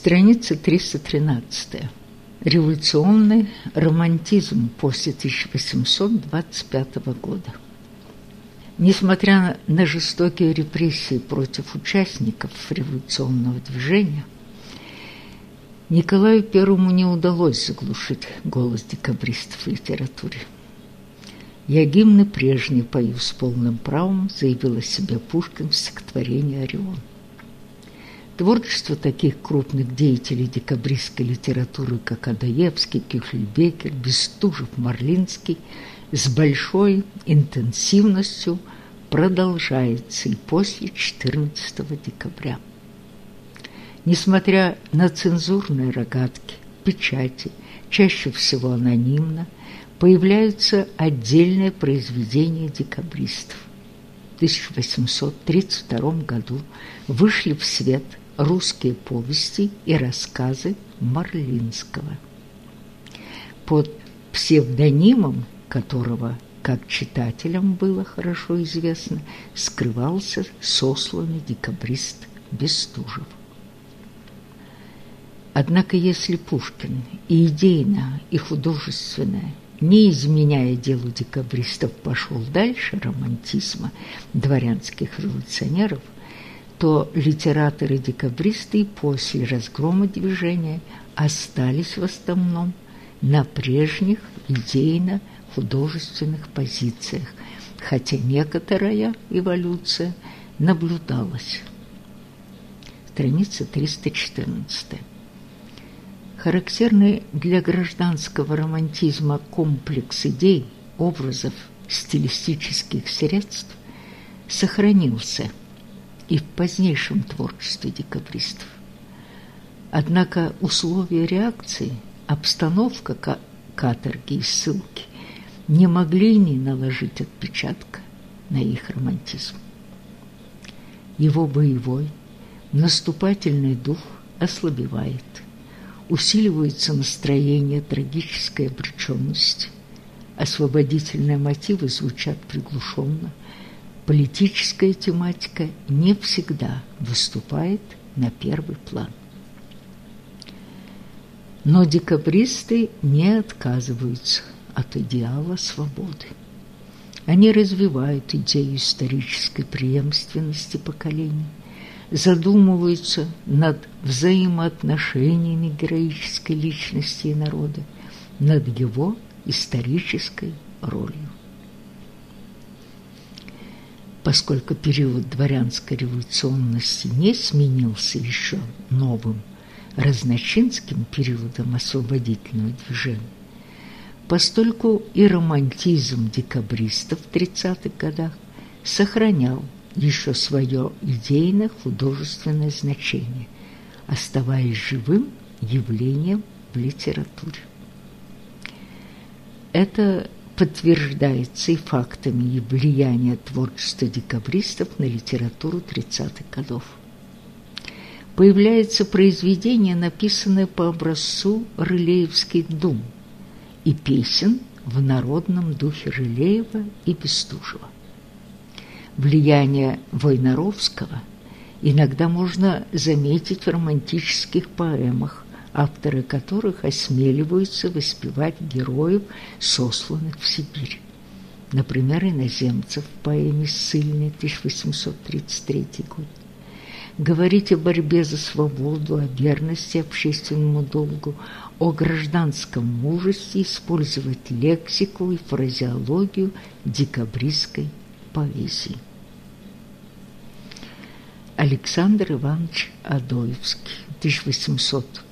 Страница 313. Революционный романтизм после 1825 года. Несмотря на жестокие репрессии против участников революционного движения, Николаю Первому не удалось заглушить голос декабристов в литературе. «Я гимны прежние пою с полным правом», заявил о себе Пушкин в стихотворении «Орион». Творчество таких крупных деятелей декабристской литературы, как Адаевский, Кюхельбекер, Бестужев, Марлинский, с большой интенсивностью продолжается и после 14 декабря. Несмотря на цензурные рогатки, печати, чаще всего анонимно, появляются отдельные произведения декабристов. В 1832 году вышли в свет – русские повести и рассказы Марлинского. Под псевдонимом которого, как читателям было хорошо известно, скрывался сосланный декабрист Бестужев. Однако если Пушкин и идейно, и художественно, не изменяя делу декабристов, пошел дальше романтизма дворянских революционеров – то литераторы-декабристы после разгрома движения остались в основном на прежних идейно-художественных позициях, хотя некоторая эволюция наблюдалась. Страница 314. Характерный для гражданского романтизма комплекс идей, образов, стилистических средств сохранился – и в позднейшем творчестве декабристов. Однако условия реакции, обстановка каторги и ссылки не могли не наложить отпечатка на их романтизм. Его боевой, наступательный дух ослабевает, усиливается настроение трагической обреченности, освободительные мотивы звучат приглушенно, политическая тематика не всегда выступает на первый план. Но декабристы не отказываются от идеала свободы. Они развивают идею исторической преемственности поколений, задумываются над взаимоотношениями героической личности и народа, над его исторической ролью поскольку период дворянской революционности не сменился еще новым разночинским периодом освободительного движения, постольку и романтизм декабристов в 30-х годах сохранял еще свое идейно-художественное значение, оставаясь живым явлением в литературе. Это подтверждается и фактами и влияния творчества декабристов на литературу 30-х годов. Появляется произведение, написанное по образцу «Рылеевский дум» и песен в народном духе Рылеева и Бестужева. Влияние Войнаровского иногда можно заметить в романтических поэмах авторы которых осмеливаются воспевать героев, сосланных в Сибирь. Например, иноземцев в поэме «Ссыльный» 1833 год. Говорить о борьбе за свободу, о верности общественному долгу, о гражданском мужестве, использовать лексику и фразеологию декабристской поэзии. Александр Иванович Адоевский, 1800 2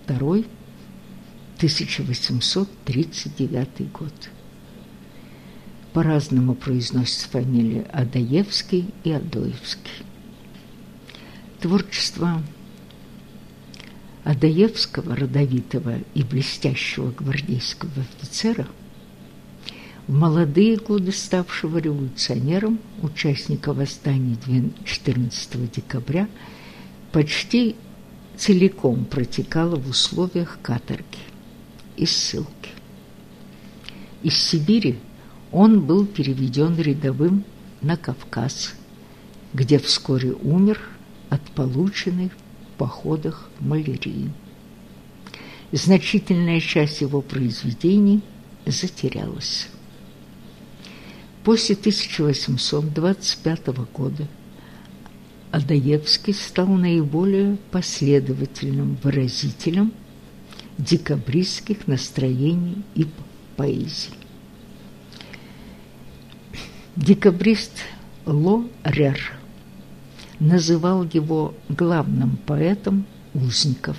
1839 год. По-разному произносятся фамилии Адаевский и Адоевский. Творчество Адаевского, родовитого и блестящего гвардейского офицера, в молодые годы ставшего революционером, участника восстания 14 декабря, почти целиком протекала в условиях каторги и ссылки. Из Сибири он был переведен рядовым на Кавказ, где вскоре умер от полученной в походах малярии. значительная часть его произведений затерялась. После 1825 года Адаевский стал наиболее последовательным выразителем декабристских настроений и поэзии. Декабрист Ло Рер называл его главным поэтом узников.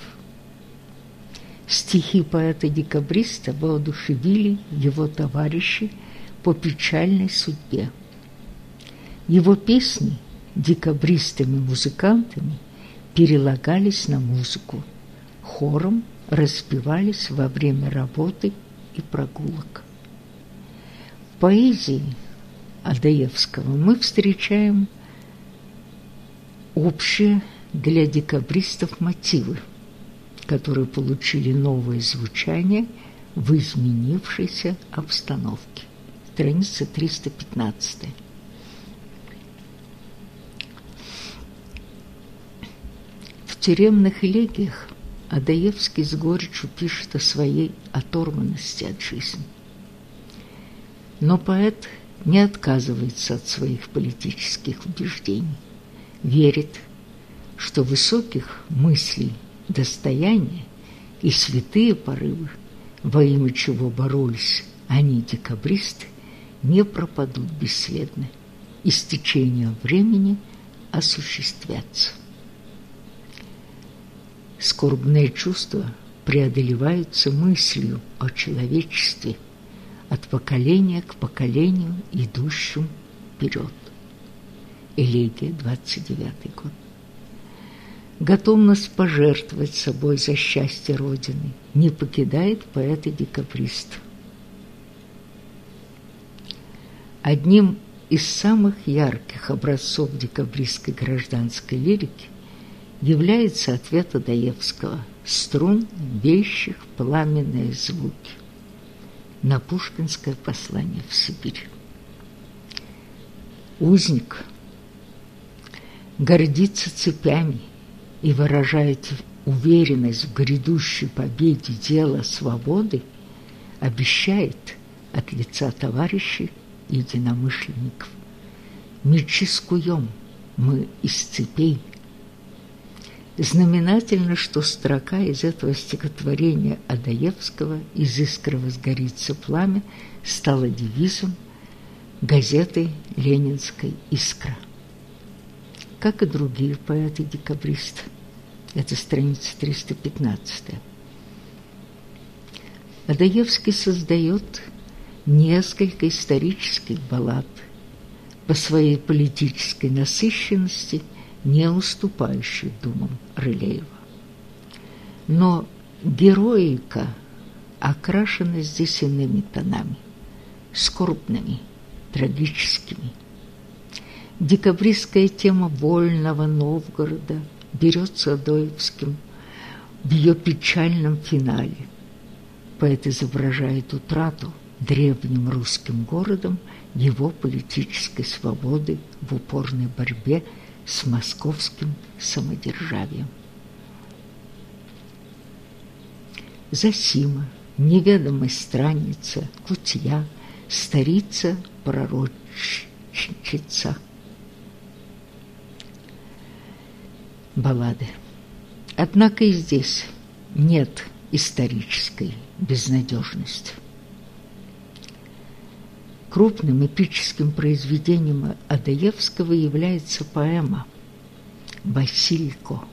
Стихи поэта-декабриста воодушевили его товарищей по печальной судьбе. Его песни декабристами-музыкантами перелагались на музыку, хором распевались во время работы и прогулок. В поэзии Адаевского мы встречаем общие для декабристов мотивы, которые получили новое звучание в изменившейся обстановке страница 315. Тюремных элегиях Адаевский с горечью пишет о своей оторванности от жизни. Но поэт не отказывается от своих политических убеждений, верит, что высоких мыслей, достояния и святые порывы, во имя чего боролись они, декабристы, не пропадут бесследно и с течением времени осуществятся. Скорбные чувства преодолеваются мыслью о человечестве от поколения к поколению, идущим вперед. Элегия, 29 год. Готовность пожертвовать собой за счастье Родины не покидает поэта-декабриста. Одним из самых ярких образцов декабристской гражданской лирики является ответ Адаевского «Струн, вещих, пламенные звуки» на пушкинское послание в Сибирь. Узник гордится цепями и выражает уверенность в грядущей победе дела свободы, обещает от лица товарищей единомышленников. Мечи скуем мы из цепей. Знаменательно, что строка из этого стихотворения Адаевского «Из искры возгорится пламя» стала девизом газеты «Ленинской искра». Как и другие поэты-декабристы. Это страница 315. Адаевский создает несколько исторических баллад, по своей политической насыщенности не уступающих думам Рылеева. Но героика окрашена здесь иными тонами, скорбными, трагическими. Декабристская тема вольного Новгорода берется Адоевским в ее печальном финале. Поэт изображает утрату древним русским городом его политической свободы в упорной борьбе с московским самодержавием. Засима, неведомая странница, кутья, старица, пророчица. Баллады. Однако и здесь нет исторической безнадежности. Крупным эпическим произведением Адаевского является поэма «Василько»,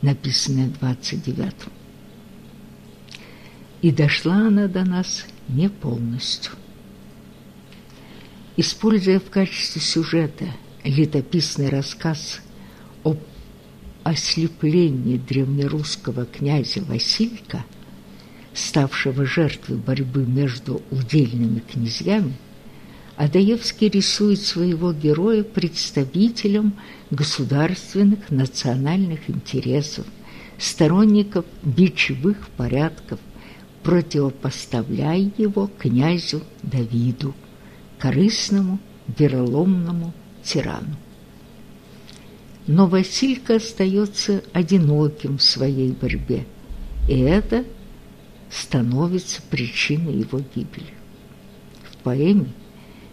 написанная в 29-м. И дошла она до нас не полностью. Используя в качестве сюжета летописный рассказ об ослеплении древнерусского князя Василька – ставшего жертвой борьбы между удельными князьями, Адаевский рисует своего героя представителем государственных национальных интересов, сторонников бичевых порядков, противопоставляя его князю Давиду, корыстному, вероломному тирану. Но Василька остается одиноким в своей борьбе – и это становится причиной его гибели. В поэме,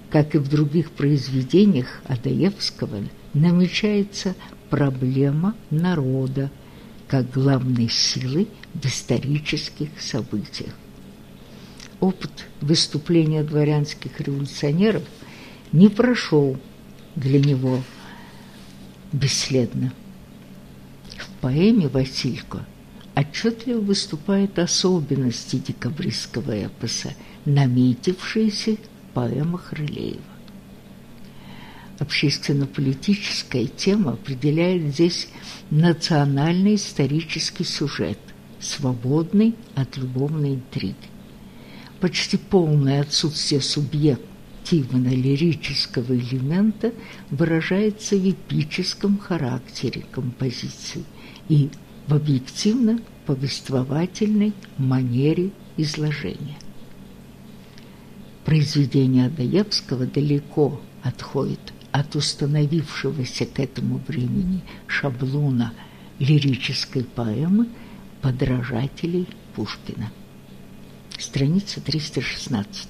как и в других произведениях Адаевского, намечается проблема народа как главной силы в исторических событиях. Опыт выступления дворянских революционеров не прошел для него бесследно. В поэме «Василько» отчетливо выступают особенности декабристского эпоса, наметившиеся в поэмах Рылеева. Общественно-политическая тема определяет здесь национальный исторический сюжет, свободный от любовной интриги. Почти полное отсутствие субъективно-лирического элемента выражается в эпическом характере композиции и в объективно-повествовательной манере изложения. Произведение Адаевского далеко отходит от установившегося к этому времени шаблона лирической поэмы подражателей Пушкина. Страница 316.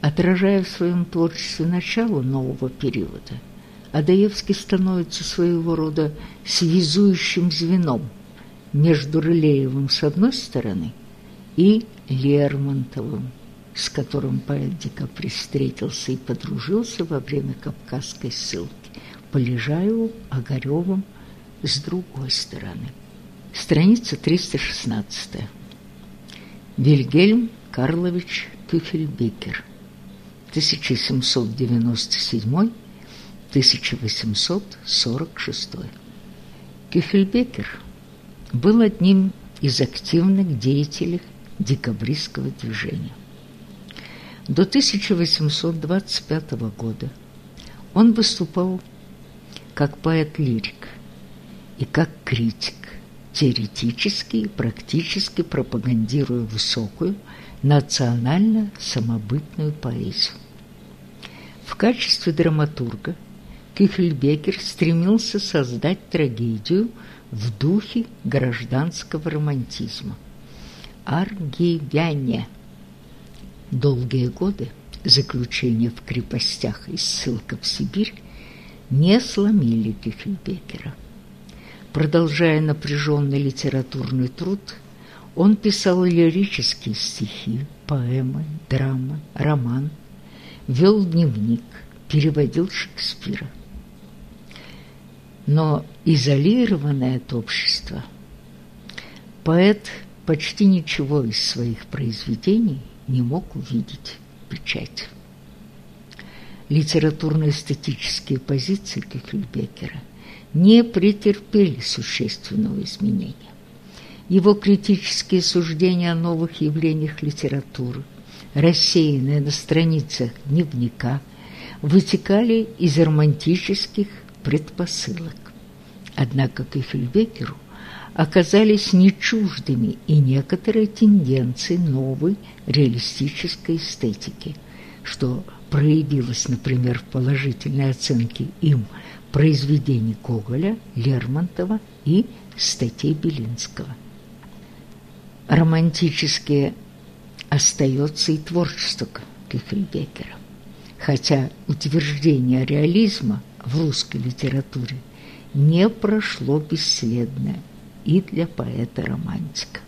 Отражая в своем творчестве начало нового периода, Адаевский становится своего рода связующим звеном между Рылеевым с одной стороны и Лермонтовым с которым поэт Декапри встретился и подружился во время Кавказской ссылки, Полежаеву, Огаревым с другой стороны. Страница 316. Вильгельм Карлович Кюхельбекер, 1797-1846. Кюхельбекер был одним из активных деятелей декабристского движения. До 1825 года он выступал как поэт-лирик и как критик, теоретически и практически пропагандируя высокую национально-самобытную поэзию. В качестве драматурга Кюхельбекер стремился создать трагедию в духе гражданского романтизма. Аргивяне – Долгие годы заключения в крепостях и ссылка в Сибирь не сломили Кюхельбекера. Продолжая напряженный литературный труд, он писал лирические стихи, поэмы, драмы, роман, вел дневник, переводил Шекспира. Но изолированное от общества, поэт почти ничего из своих произведений – не мог увидеть печать. Литературно-эстетические позиции Кюхельбекера не претерпели существенного изменения. Его критические суждения о новых явлениях литературы, рассеянные на страницах дневника, вытекали из романтических предпосылок. Однако Кюхельбекеру оказались нечуждыми и некоторые тенденции новой реалистической эстетики, что проявилось, например, в положительной оценке им произведений Гоголя, Лермонтова и статей Белинского. Романтически остается и творчество Кюхельбекера, хотя утверждение реализма в русской литературе не прошло бесследно и для поэта-романтика.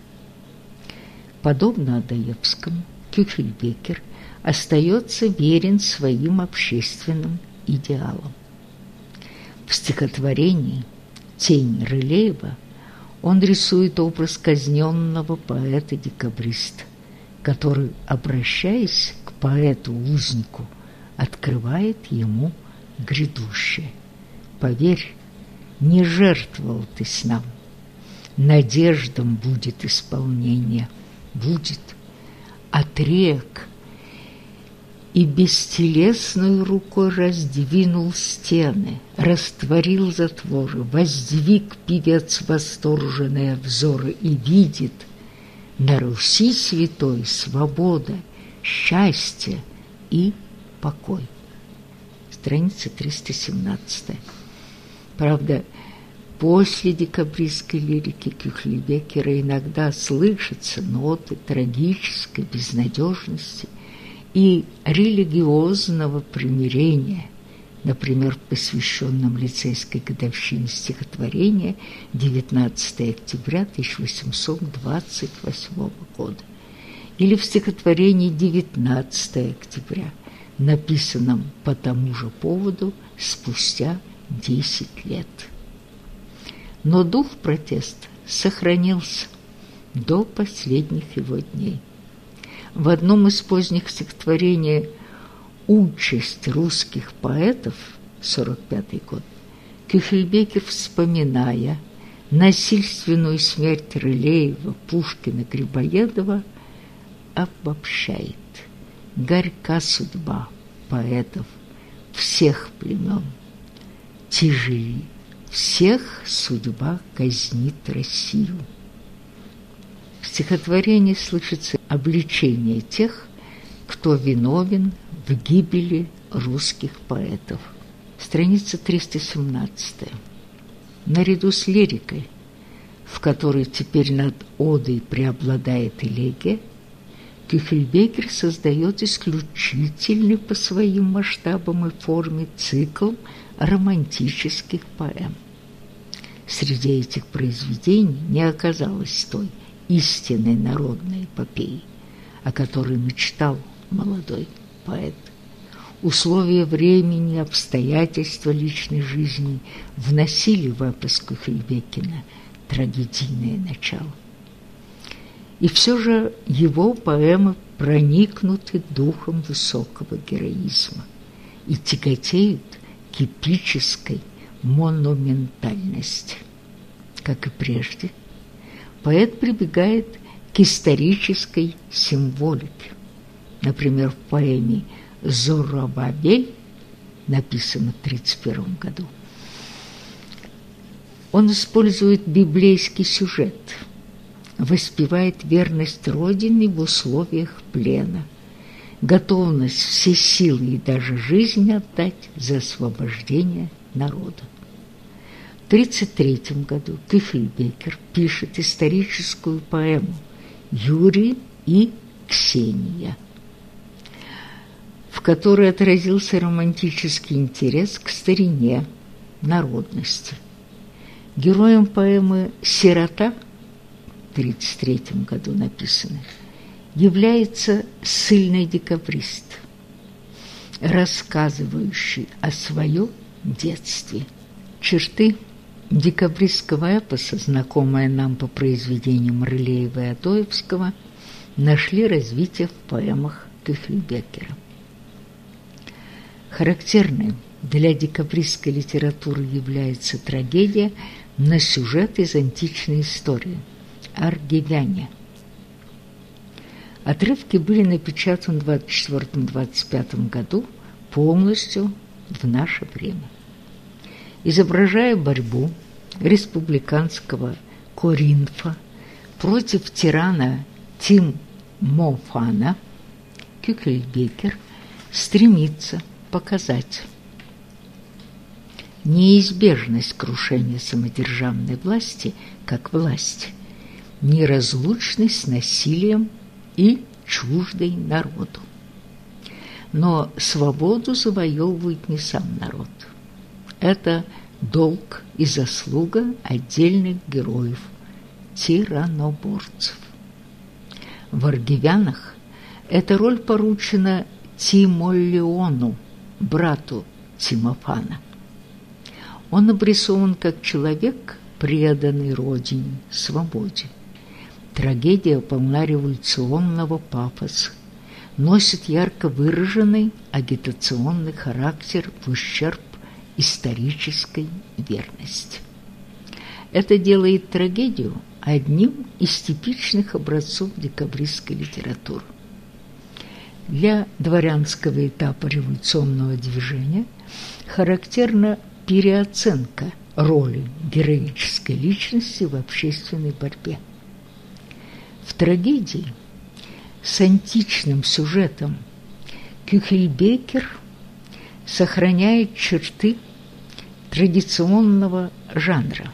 Подобно Адаевскому, Кюхельбекер остается верен своим общественным идеалам. В стихотворении «Тень Рылеева» он рисует образ казненного поэта-декабриста, который, обращаясь к поэту-узнику, открывает ему грядущее. «Поверь, не жертвовал ты с нам, надеждам будет исполнение, будет отрек, и бестелесной рукой раздвинул стены, растворил затворы, воздвиг певец восторженные взоры и видит на Руси святой свобода, счастье и покой. Страница 317. Правда, После декабристской лирики Кюхлебекера иногда слышатся ноты трагической безнадежности и религиозного примирения, например, в посвященном лицейской годовщине стихотворения 19 октября 1828 года или в стихотворении 19 октября, написанном по тому же поводу спустя 10 лет. Но дух протеста сохранился до последних его дней. В одном из поздних стихотворений «Участь русских поэтов» 45 год Кюхельбекер, вспоминая насильственную смерть Рылеева, Пушкина, Грибоедова, обобщает. Горька судьба поэтов всех племен. Тяжели всех судьба казнит Россию. В стихотворении слышится обличение тех, кто виновен в гибели русских поэтов. Страница 317. Наряду с лирикой, в которой теперь над одой преобладает элегия, Кюхельбекер создает исключительный по своим масштабам и форме цикл романтических поэм. Среди этих произведений не оказалось той истинной народной эпопеи, о которой мечтал молодой поэт. Условия времени, обстоятельства личной жизни вносили в эпос Кюхельбекина трагедийное начало. И все же его поэмы проникнуты духом высокого героизма и тяготеют к эпической монументальности. Как и прежде, поэт прибегает к исторической символике. Например, в поэме «Зоробабель», написанной в 1931 году, он использует библейский сюжет – воспевает верность Родине в условиях плена, готовность все силы и даже жизнь отдать за освобождение народа. В 1933 году Кюхельбекер пишет историческую поэму «Юрий и Ксения», в которой отразился романтический интерес к старине, народности. Героем поэмы «Сирота» 1933 году написанных, является сильный декабрист, рассказывающий о своем детстве. Черты декабристского эпоса, знакомые нам по произведениям Рылеева и Адоевского, нашли развитие в поэмах Кюхельбекера. Характерной для декабристской литературы является трагедия на сюжет из античной истории – аргивяне. Отрывки были напечатаны в 24-25 году полностью в наше время. Изображая борьбу республиканского Коринфа против тирана Тимофана, Кюкельбекер стремится показать неизбежность крушения самодержавной власти как власти – неразлучный с насилием и чуждой народу. Но свободу завоевывает не сам народ. Это долг и заслуга отдельных героев, тираноборцев. В Аргивянах эта роль поручена Тимолеону, брату Тимофана. Он обрисован как человек, преданный родине, свободе. Трагедия полна революционного пафоса, носит ярко выраженный агитационный характер в ущерб исторической верности. Это делает трагедию одним из типичных образцов декабристской литературы. Для дворянского этапа революционного движения характерна переоценка роли героической личности в общественной борьбе. В трагедии с античным сюжетом Кюхельбекер сохраняет черты традиционного жанра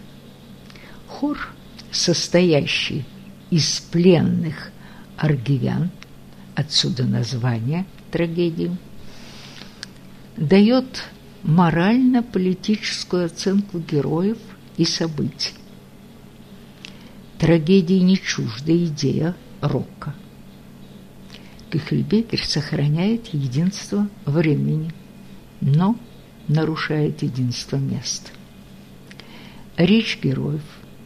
хор, состоящий из пленных аргивян, отсюда название трагедии, дает морально-политическую оценку героев и событий. Трагедии не чужда идея рока. Кюхельбекер сохраняет единство времени, но нарушает единство места. Речь героев,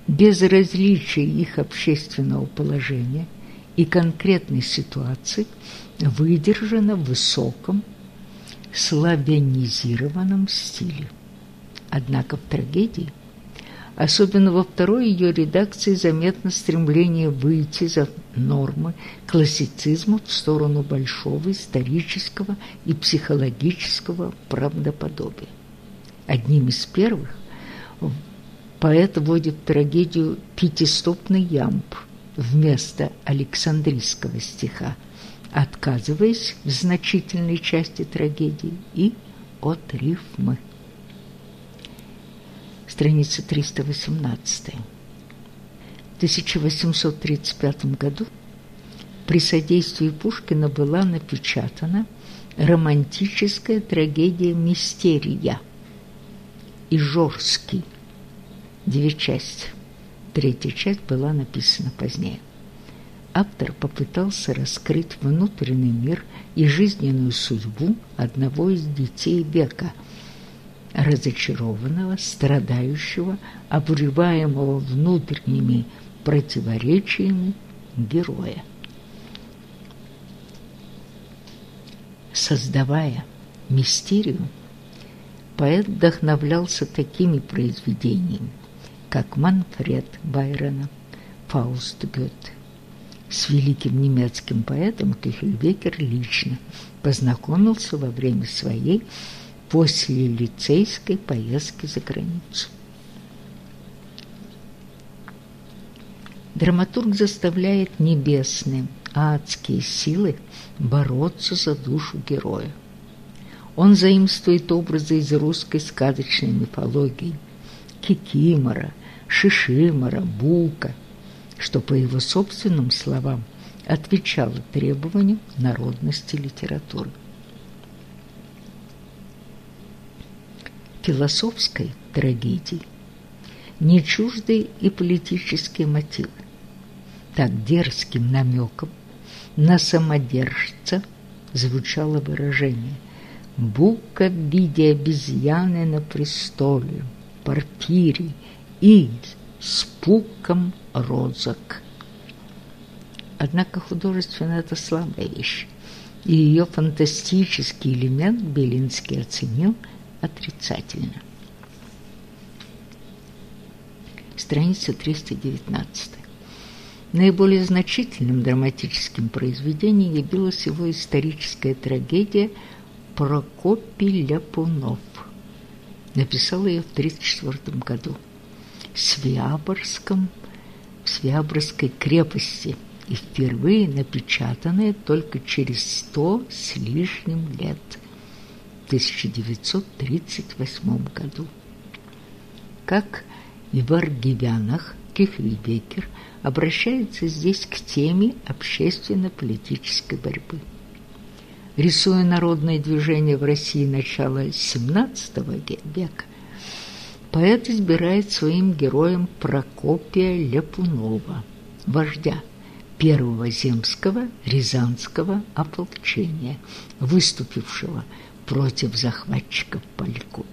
без различия их общественного положения и конкретной ситуации, выдержана в высоком, славянизированном стиле. Однако в трагедии, особенно во второй ее редакции, заметно стремление выйти за нормы классицизма в сторону большого исторического и психологического правдоподобия. Одним из первых поэт вводит трагедию «Пятистопный ямб» вместо Александрийского стиха, отказываясь в значительной части трагедии и от рифмы. Страница 318. В 1835 году при содействии Пушкина была напечатана романтическая трагедия «Мистерия» Ижорский, две части. Третья часть была написана позднее автор попытался раскрыть внутренний мир и жизненную судьбу одного из детей века, разочарованного, страдающего, обуреваемого внутренними противоречиями героя. Создавая мистерию, поэт вдохновлялся такими произведениями, как Манфред Байрона, Фауст Гёте, с великим немецким поэтом Кюхельбекер лично познакомился во время своей после лицейской поездки за границу. Драматург заставляет небесные, адские силы бороться за душу героя. Он заимствует образы из русской сказочной мифологии Кикимора, Шишимора, Бука – что, по его собственным словам, отвечало требованиям народности литературы. Философской трагедии не чужды и политические мотивы. Так дерзким намеком на самодержца звучало выражение «Бука в виде обезьяны на престоле, Порфирий, и с пуком розок. Однако художественно это слабая вещь, и ее фантастический элемент Белинский оценил отрицательно. Страница 319. Наиболее значительным драматическим произведением явилась его историческая трагедия «Прокопий Ляпунов». Написал ее в 1934 году. Свиаборском, в Свиаборской крепости и впервые напечатанное только через сто с лишним лет, в 1938 году. Как и в «Аргивянах» Кихельбекер обращается здесь к теме общественно-политической борьбы. Рисуя народное движение в России начала XVII века, поэт избирает своим героем Прокопия Ляпунова, вождя первого земского рязанского ополчения, выступившего против захватчиков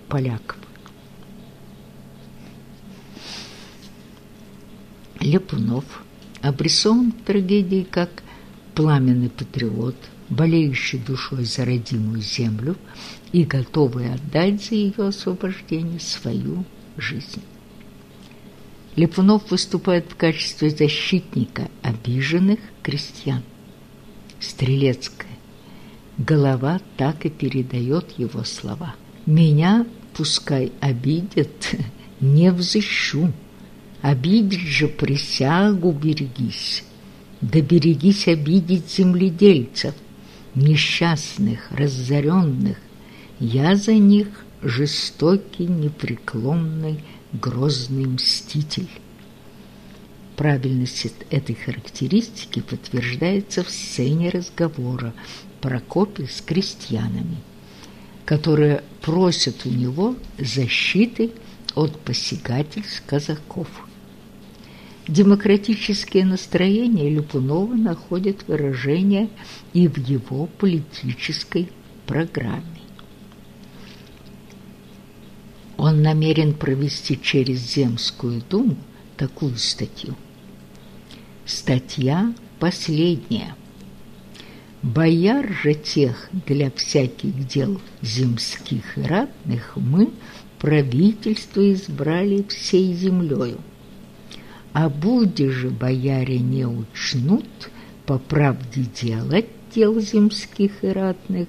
поляков. Ляпунов обрисован в трагедии как пламенный патриот, болеющий душой за родимую землю и готовый отдать за ее освобождение свою жизнь. Липунов выступает в качестве защитника обиженных крестьян. Стрелецкая голова так и передает его слова. «Меня пускай обидят, не взыщу, обидеть же присягу берегись, да берегись обидеть земледельцев, несчастных, разоренных, я за них жестокий, непреклонный, грозный мститель. Правильность этой характеристики подтверждается в сцене разговора Прокопия с крестьянами, которые просят у него защиты от посягательств казаков. Демократические настроения Люпунова находят выражение и в его политической программе. Он намерен провести через Земскую думу такую статью. Статья последняя. Бояр же тех для всяких дел земских и ратных мы правительство избрали всей землею. А буде же бояре не учнут по правде делать дел земских и ратных,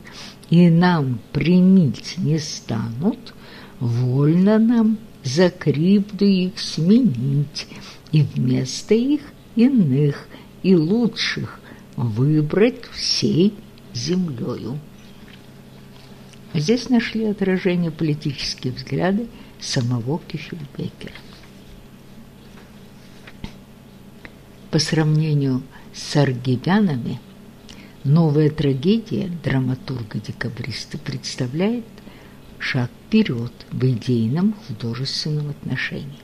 и нам примить не станут, вольно нам за кривду их сменить и вместо их иных и лучших выбрать всей землею. Здесь нашли отражение политические взгляды самого Кюхельбекера. По сравнению с аргивянами, новая трагедия драматурга-декабриста представляет шаг вперед в идейном художественном отношении.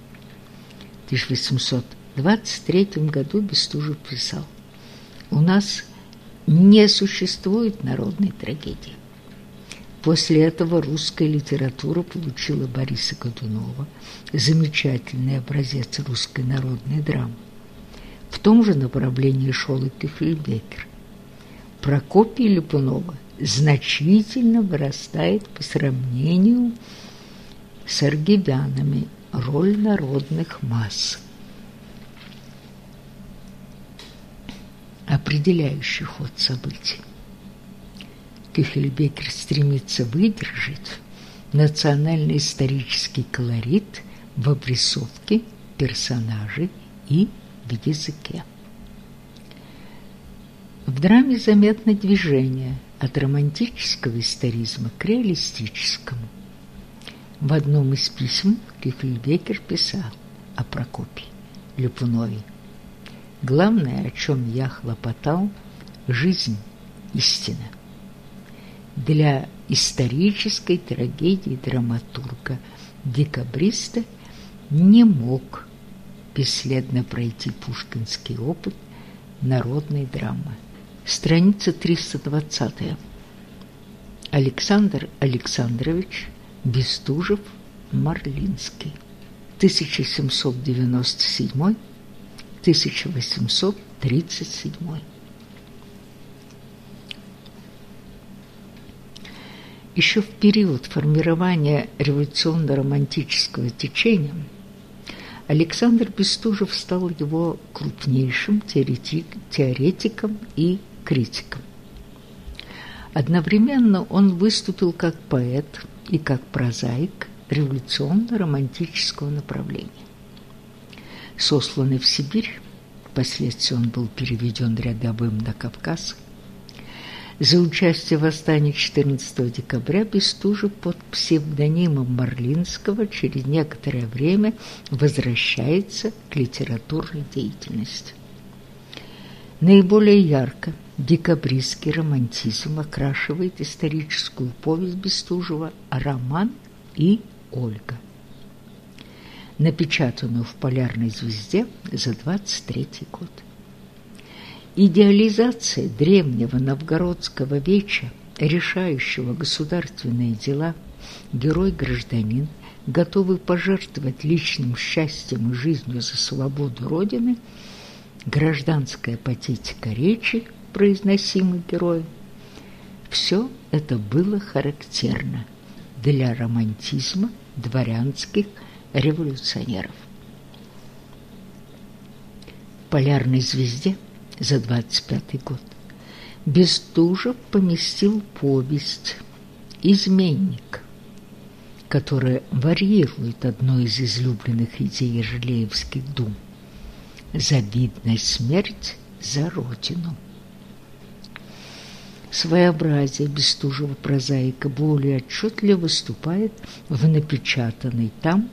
В 1823 году Бестужев писал «У нас не существует народной трагедии. После этого русская литература получила Бориса Годунова, замечательный образец русской народной драмы. В том же направлении шел и Кефельбекер. Прокопия Липунова значительно вырастает по сравнению с аргивянами роль народных масс, определяющий ход событий. Кюхельбекер стремится выдержать национально-исторический колорит в обрисовке персонажей и в языке. В драме заметно движение от романтического историзма к реалистическому. В одном из писем Кюхельбекер писал о Прокопе Люпунове. Главное, о чем я хлопотал – жизнь, истина. Для исторической трагедии драматурга декабриста не мог бесследно пройти пушкинский опыт народной драмы. Страница 320. Александр Александрович Бестужев Марлинский 1797 1837. Еще в период формирования революционно-романтического течения Александр Бестужев стал его крупнейшим теоретик, теоретиком и критиком. Одновременно он выступил как поэт и как прозаик революционно-романтического направления. Сосланный в Сибирь, впоследствии он был переведен рядовым на Кавказ – за участие в восстании 14 декабря Бестужев под псевдонимом Марлинского через некоторое время возвращается к литературной деятельности. Наиболее ярко декабристский романтизм окрашивает историческую повесть Бестужева «Роман и Ольга», напечатанную в «Полярной звезде» за 23 год. Идеализация древнего новгородского веча, решающего государственные дела, герой-гражданин, готовый пожертвовать личным счастьем и жизнью за свободу Родины, гражданская патетика речи, произносимой героем, все это было характерно для романтизма дворянских революционеров. «Полярной звезде» за 25 год. Бестужев поместил повесть «Изменник», которая варьирует одну из излюбленных идей Ежелеевских дум – завидная смерть за Родину. Своеобразие Бестужева прозаика более отчетливо выступает в напечатанной там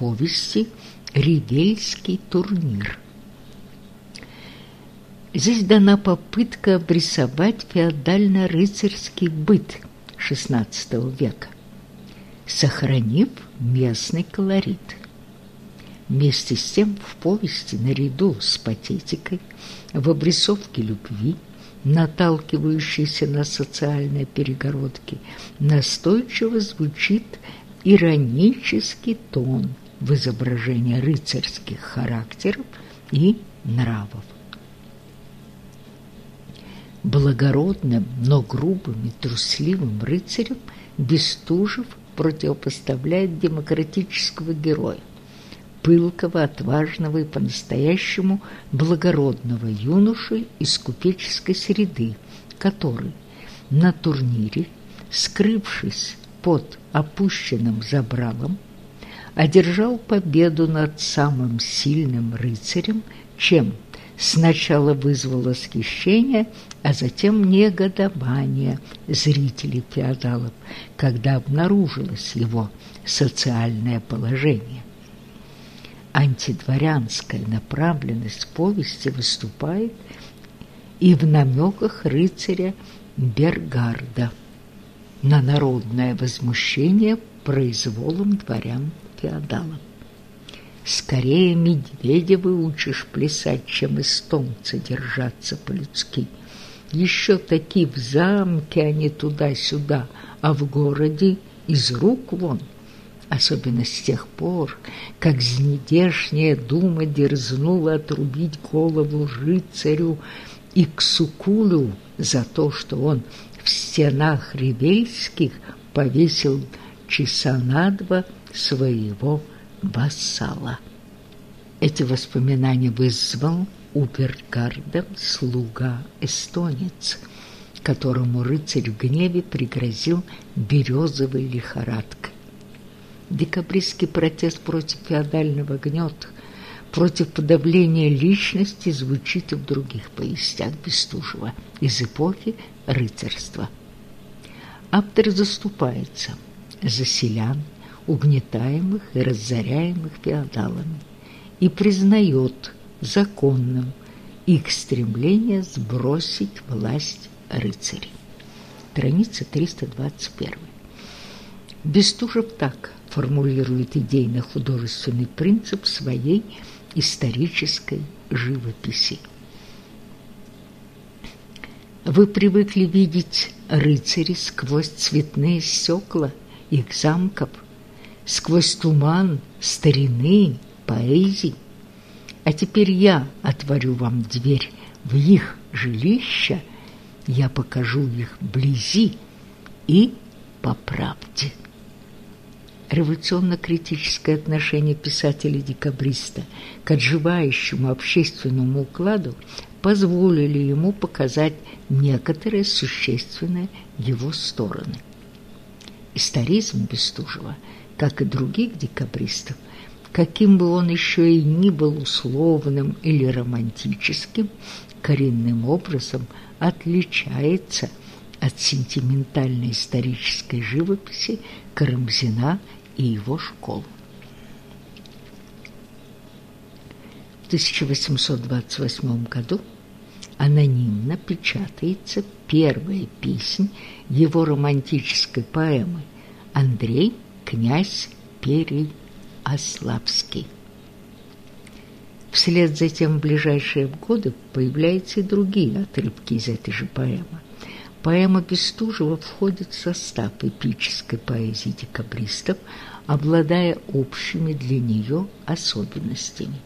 повести «Ривельский турнир», Здесь дана попытка обрисовать феодально-рыцарский быт XVI века, сохранив местный колорит. Вместе с тем в повести наряду с патетикой, в обрисовке любви, наталкивающейся на социальные перегородки, настойчиво звучит иронический тон в изображении рыцарских характеров и нравов. Благородным, но грубым и трусливым рыцарем Бестужев противопоставляет демократического героя, пылкого, отважного и по-настоящему благородного юноши из купеческой среды, который на турнире, скрывшись под опущенным забралом, одержал победу над самым сильным рыцарем, чем сначала вызвал восхищение, а затем негодование зрителей феодалов, когда обнаружилось его социальное положение. Антидворянская направленность повести выступает и в намеках рыцаря Бергарда на народное возмущение произволом дворян-феодалов. Скорее медведя выучишь плясать, чем эстонца держаться по-людски. Еще такие в замке, а не туда-сюда, а в городе из рук вон. Особенно с тех пор, как знедешняя дума дерзнула отрубить голову рыцарю и Ксукулю за то, что он в стенах Ревельских повесил часа на два своего вассала. Эти воспоминания вызвал у Бергарда слуга-эстонец, которому рыцарь в гневе пригрозил березовой лихорадкой. Декабристский протест против феодального гнета, против подавления личности звучит и в других повестях Бестужева из эпохи рыцарства. Автор заступается за селян, угнетаемых и разоряемых феодалами, и признает законным их стремление сбросить власть рыцарей. Страница 321. Бестужев так формулирует идейно-художественный принцип своей исторической живописи. Вы привыкли видеть рыцарей сквозь цветные стекла их замков – сквозь туман старины, поэзии. А теперь я отворю вам дверь в их жилище, я покажу их вблизи и по правде. Революционно-критическое отношение писателя-декабриста к отживающему общественному укладу позволили ему показать некоторые существенные его стороны. Историзм Бестужева – как и других декабристов, каким бы он еще и ни был условным или романтическим, коренным образом отличается от сентиментальной исторической живописи Карамзина и его школ. В 1828 году анонимно печатается первая песня его романтической поэмы «Андрей князь Переославский. Вслед за тем в ближайшие годы появляются и другие отрывки из этой же поэмы. Поэма Бестужева входит в состав эпической поэзии декабристов, обладая общими для нее особенностями.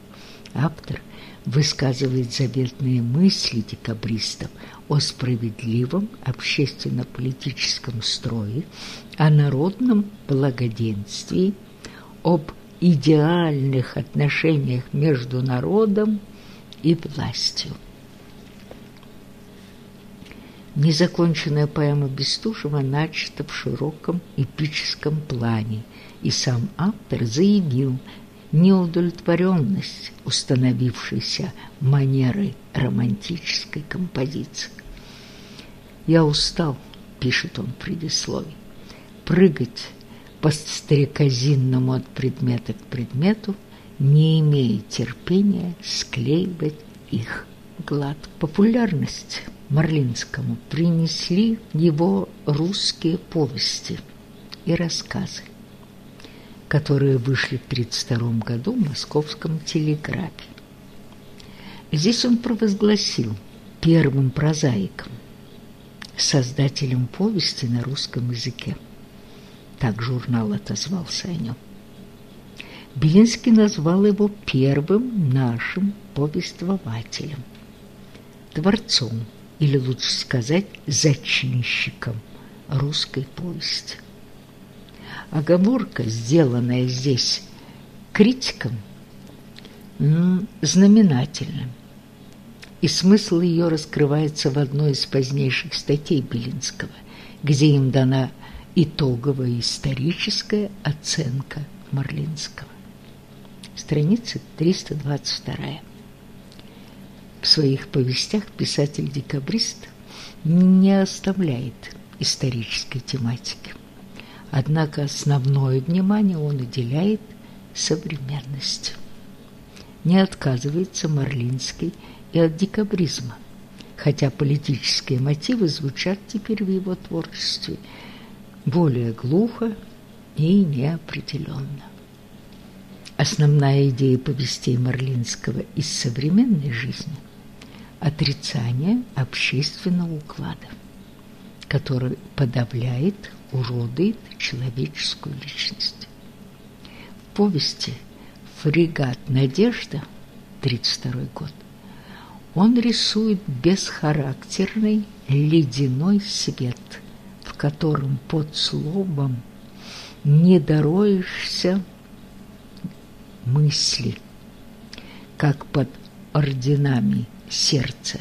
Автор высказывает заветные мысли декабристов о справедливом общественно-политическом строе, о народном благоденствии, об идеальных отношениях между народом и властью. Незаконченная поэма Бестужева начата в широком эпическом плане, и сам автор заявил неудовлетворенность установившейся манерой романтической композиции. «Я устал», — пишет он в предисловии, «прыгать по стариказинному от предмета к предмету, не имея терпения склеивать их глад. Популярность Марлинскому принесли его русские повести и рассказы, которые вышли в 1932 году в московском телеграфе. Здесь он провозгласил первым прозаиком, создателем повести на русском языке. Так журнал отозвался о нем. Белинский назвал его первым нашим повествователем, творцом, или лучше сказать, зачинщиком русской повести. Оговорка, сделанная здесь критиком, знаменательным, и смысл ее раскрывается в одной из позднейших статей Белинского, где им дана итоговая историческая оценка Марлинского страница 322. В своих повестях писатель-декабрист не оставляет исторической тематики. Однако основное внимание он уделяет современности. Не отказывается Марлинский и от декабризма, хотя политические мотивы звучат теперь в его творчестве более глухо и неопределенно. Основная идея повестей Марлинского из современной жизни – отрицание общественного уклада, который подавляет, уродует человеческую личность. В повести «Фрегат Надежда» 1932 год он рисует бесхарактерный ледяной свет, в котором под словом «не дороешься» мысли, как под орденами сердца.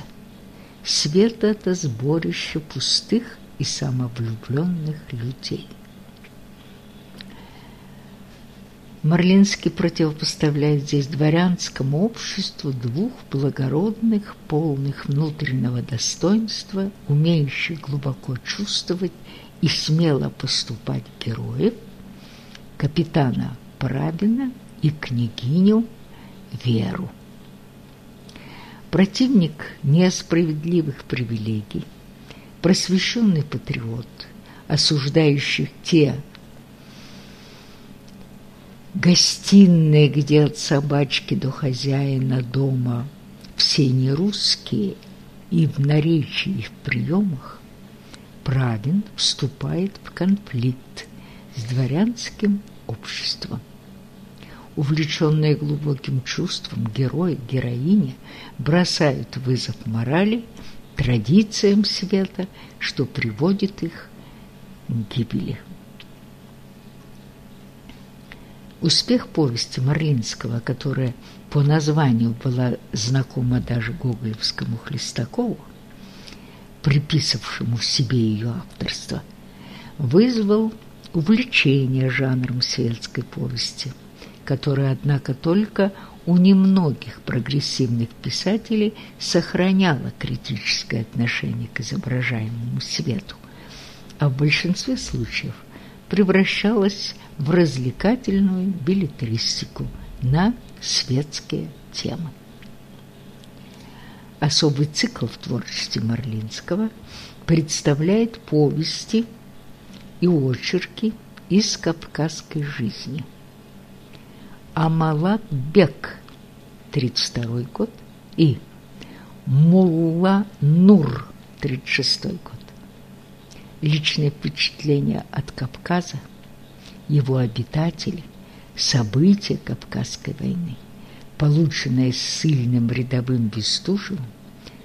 Свет – это сборище пустых и самовлюбленных людей. Марлинский противопоставляет здесь дворянскому обществу двух благородных, полных внутреннего достоинства, умеющих глубоко чувствовать и смело поступать героев, капитана Парабина и княгиню Веру. Противник несправедливых привилегий, просвещенный патриот, осуждающих те гостиные, где от собачки до хозяина дома все не русские, и в наречии и в приемах, правен вступает в конфликт с дворянским обществом. Увлеченные глубоким чувством, герой, героиня бросают вызов морали, традициям света, что приводит их к гибели. Успех повести Марлинского, которая по названию была знакома даже гоголевскому Хлестакову, приписавшему себе ее авторство, вызвал увлечение жанром светской повести – которая, однако, только у немногих прогрессивных писателей сохраняла критическое отношение к изображаемому свету, а в большинстве случаев превращалась в развлекательную билетристику на светские темы. Особый цикл в творчестве Марлинского представляет повести и очерки из кавказской жизни – Амалат Бек, 32 год, и Мулла Нур, 36 год. Личное впечатление от Кавказа, его обитатели, события Кавказской войны, полученные сильным рядовым Бестужевым,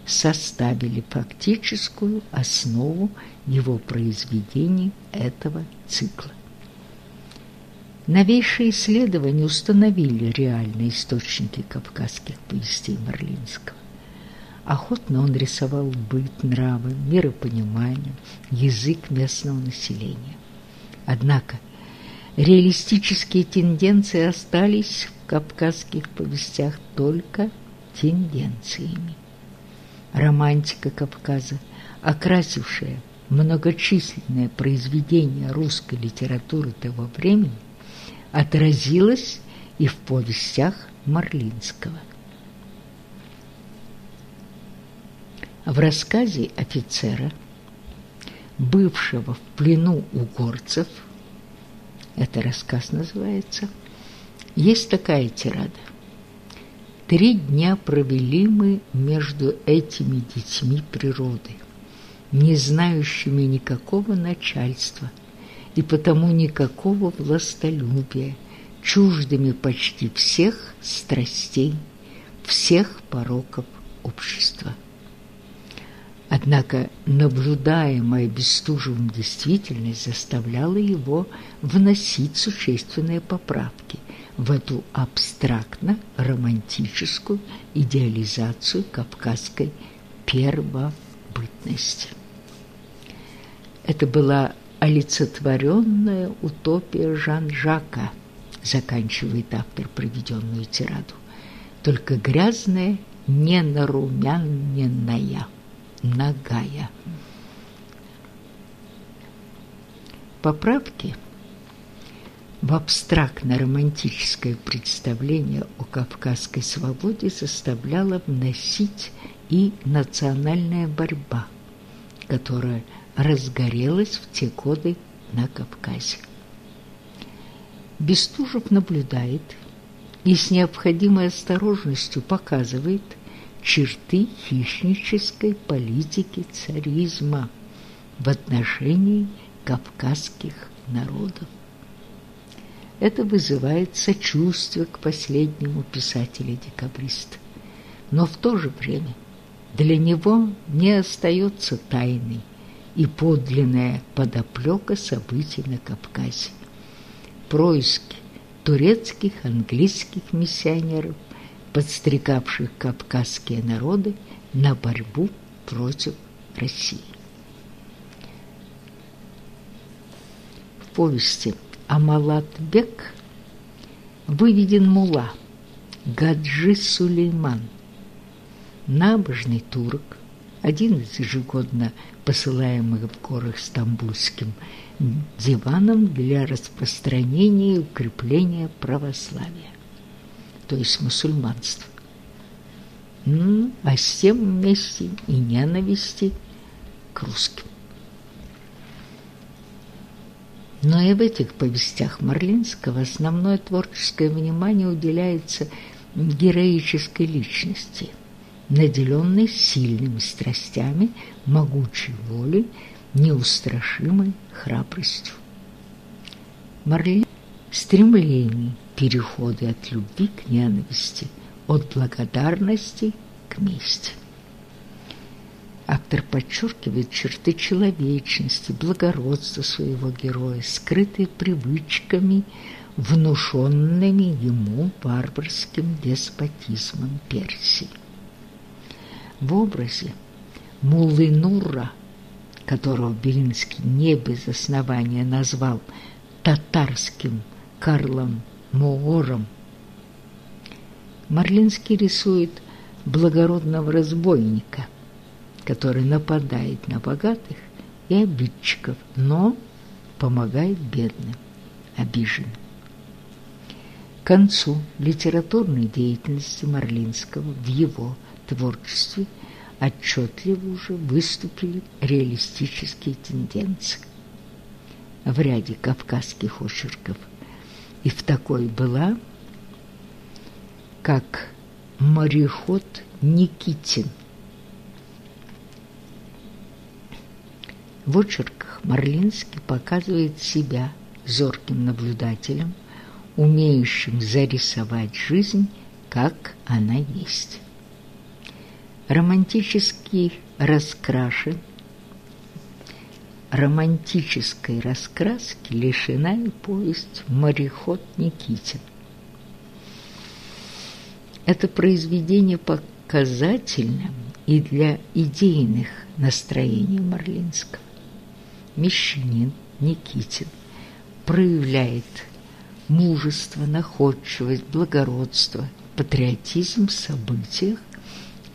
составили фактическую основу его произведений этого цикла. Новейшие исследования установили реальные источники кавказских повестей Марлинского. Охотно он рисовал быт, нравы, миропонимание, язык местного населения. Однако реалистические тенденции остались в кавказских повестях только тенденциями. Романтика Кавказа, окрасившая многочисленные произведения русской литературы того времени, отразилось и в повестях Марлинского. В рассказе офицера, бывшего в плену у горцев, это рассказ называется, есть такая тирада. Три дня провели мы между этими детьми природы, не знающими никакого начальства и потому никакого властолюбия, чуждыми почти всех страстей, всех пороков общества. Однако наблюдаемая Бестужевым действительность заставляла его вносить существенные поправки в эту абстрактно-романтическую идеализацию кавказской первобытности. Это была олицетворенная утопия Жан-Жака, заканчивает автор проведенную тираду, только грязная, ненарумяненная нагая. Поправки в абстрактно-романтическое представление о кавказской свободе заставляла вносить и национальная борьба, которая разгорелась в те годы на Кавказе. Бестужев наблюдает и с необходимой осторожностью показывает, черты хищнической политики царизма в отношении кавказских народов. Это вызывает сочувствие к последнему писателю-декабриста. Но в то же время для него не остается тайной и подлинная подоплека событий на Кавказе. Происки турецких, английских миссионеров подстрекавших кавказские народы на борьбу против России. В повести Амалатбек выведен мула Гаджи Сулейман, набожный турок, один из ежегодно посылаемых в горах Стамбульским диваном для распространения и укрепления православия то есть мусульманство. Ну, а с тем вместе и ненависти к русским. Но и в этих повестях Марлинского основное творческое внимание уделяется героической личности, наделенной сильными страстями, могучей волей, неустрашимой храбростью. Марлин стремлений переходы от любви к ненависти, от благодарности к мести. Автор подчеркивает черты человечности, благородства своего героя, скрытые привычками, внушенными ему варварским деспотизмом Персии. В образе Мулынура, которого Белинский не без основания назвал татарским Карлом Моором. Марлинский рисует благородного разбойника, который нападает на богатых и обидчиков, но помогает бедным, обиженным. К концу литературной деятельности Марлинского в его творчестве отчетливо уже выступили реалистические тенденции. В ряде кавказских очерков – и в такой была, как мореход Никитин. В очерках Марлинский показывает себя зорким наблюдателем, умеющим зарисовать жизнь, как она есть. Романтический раскрашен романтической раскраски лишена и повесть «Мореход Никитин». Это произведение показательно и для идейных настроений Марлинского. Мещанин Никитин проявляет мужество, находчивость, благородство, патриотизм в событиях,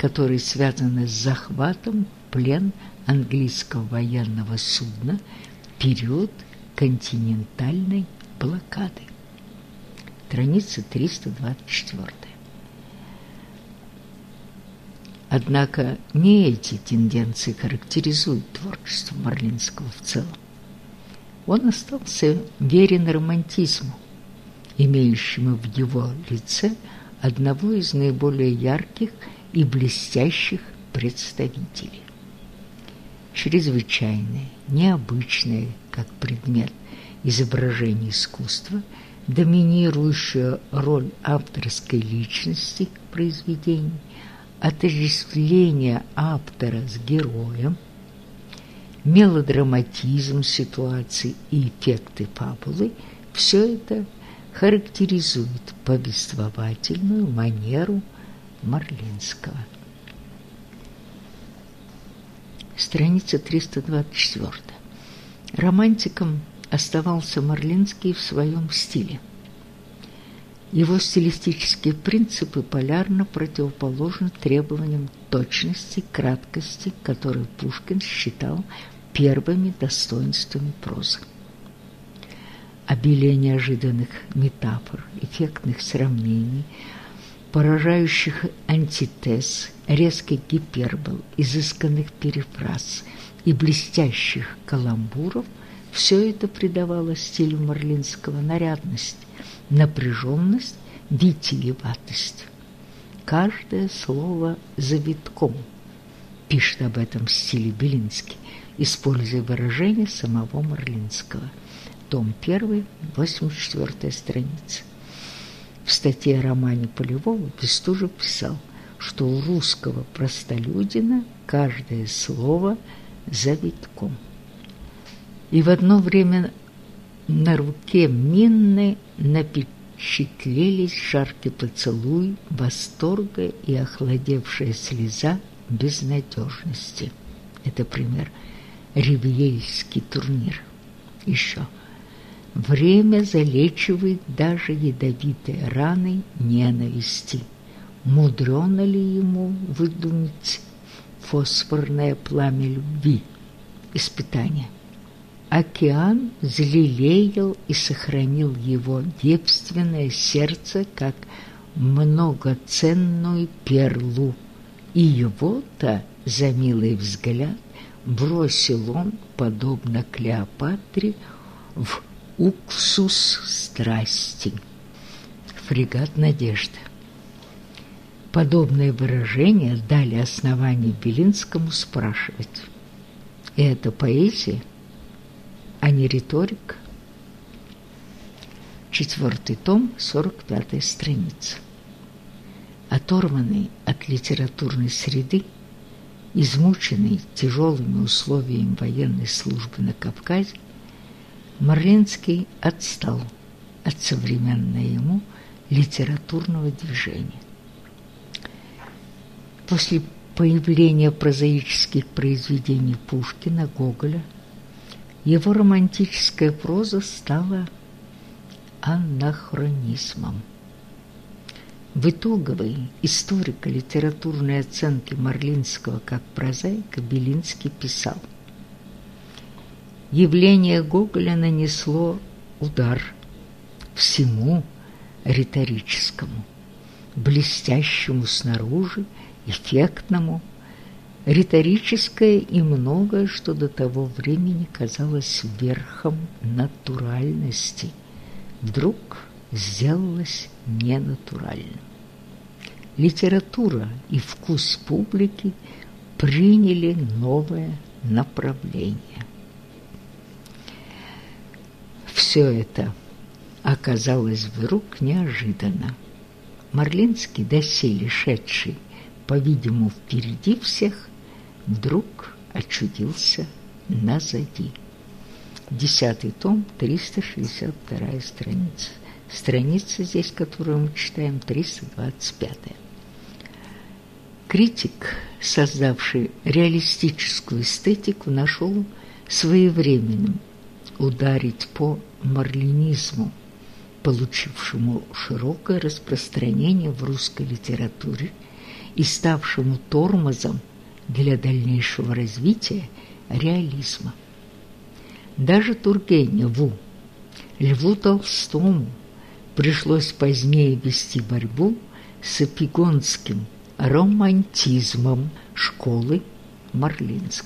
которые связаны с захватом плен английского военного судна в период континентальной блокады. Страница 324. Однако не эти тенденции характеризуют творчество Марлинского в целом. Он остался верен романтизму, имеющему в его лице одного из наиболее ярких и блестящих представителей. Чрезвычайное, необычное, как предмет изображения искусства, доминирующая роль авторской личности произведений, отождествление автора с героем, мелодраматизм ситуации и эффекты фабулы – все это характеризует повествовательную манеру Марлинского. Страница 324. Романтиком оставался Марлинский в своем стиле. Его стилистические принципы полярно противоположны требованиям точности, краткости, которые Пушкин считал первыми достоинствами прозы. Обилие неожиданных метафор, эффектных сравнений, поражающих антитез, резких гипербол, изысканных перефраз и блестящих каламбуров – все это придавало стилю Марлинского нарядность, напряженность, витиеватость. Каждое слово завитком, пишет об этом стиле Белинский, используя выражение самого Марлинского. Том 1, 84 страница. В статье о романе Полевого Бестужев писал, что у русского простолюдина каждое слово завитком и в одно время на руке Минны напечатлелись жаркий поцелуй, восторга и охладевшая слеза безнадежности. Это пример Ривьейский турнир. Еще. Время залечивает даже ядовитые раны ненависти. Мудрено ли ему выдумать фосфорное пламя любви? Испытание. Океан взлелеял и сохранил его девственное сердце как многоценную перлу, и его-то за милый взгляд бросил он, подобно Клеопатре, в уксус страсти. Фрегат «Надежда». Подобные выражения дали основание Белинскому спрашивать. И это поэзия? а не риторик. Четвертый том, 45 страница. Оторванный от литературной среды, измученный тяжелыми условиями военной службы на Кавказе, Марлинский отстал от современного ему литературного движения. После появления прозаических произведений Пушкина, Гоголя, его романтическая проза стала анахронизмом. В итоговой историко-литературной оценке Марлинского как прозаика Белинский писал «Явление Гоголя нанесло удар всему риторическому, блестящему снаружи, эффектному, риторическое и многое, что до того времени казалось верхом натуральности, вдруг сделалось ненатуральным. Литература и вкус публики приняли новое направление. Все это оказалось вдруг неожиданно. Марлинский, доселе шедший, по-видимому, впереди всех, вдруг очутился назади. Десятый том, 362 страница. Страница здесь, которую мы читаем, 325. Критик, создавший реалистическую эстетику, нашел своевременным ударить по марлинизму, получившему широкое распространение в русской литературе и ставшему тормозом для дальнейшего развития реализма. Даже Тургеневу, Льву Толстому пришлось позднее вести борьбу с эпигонским романтизмом школы Марлинск.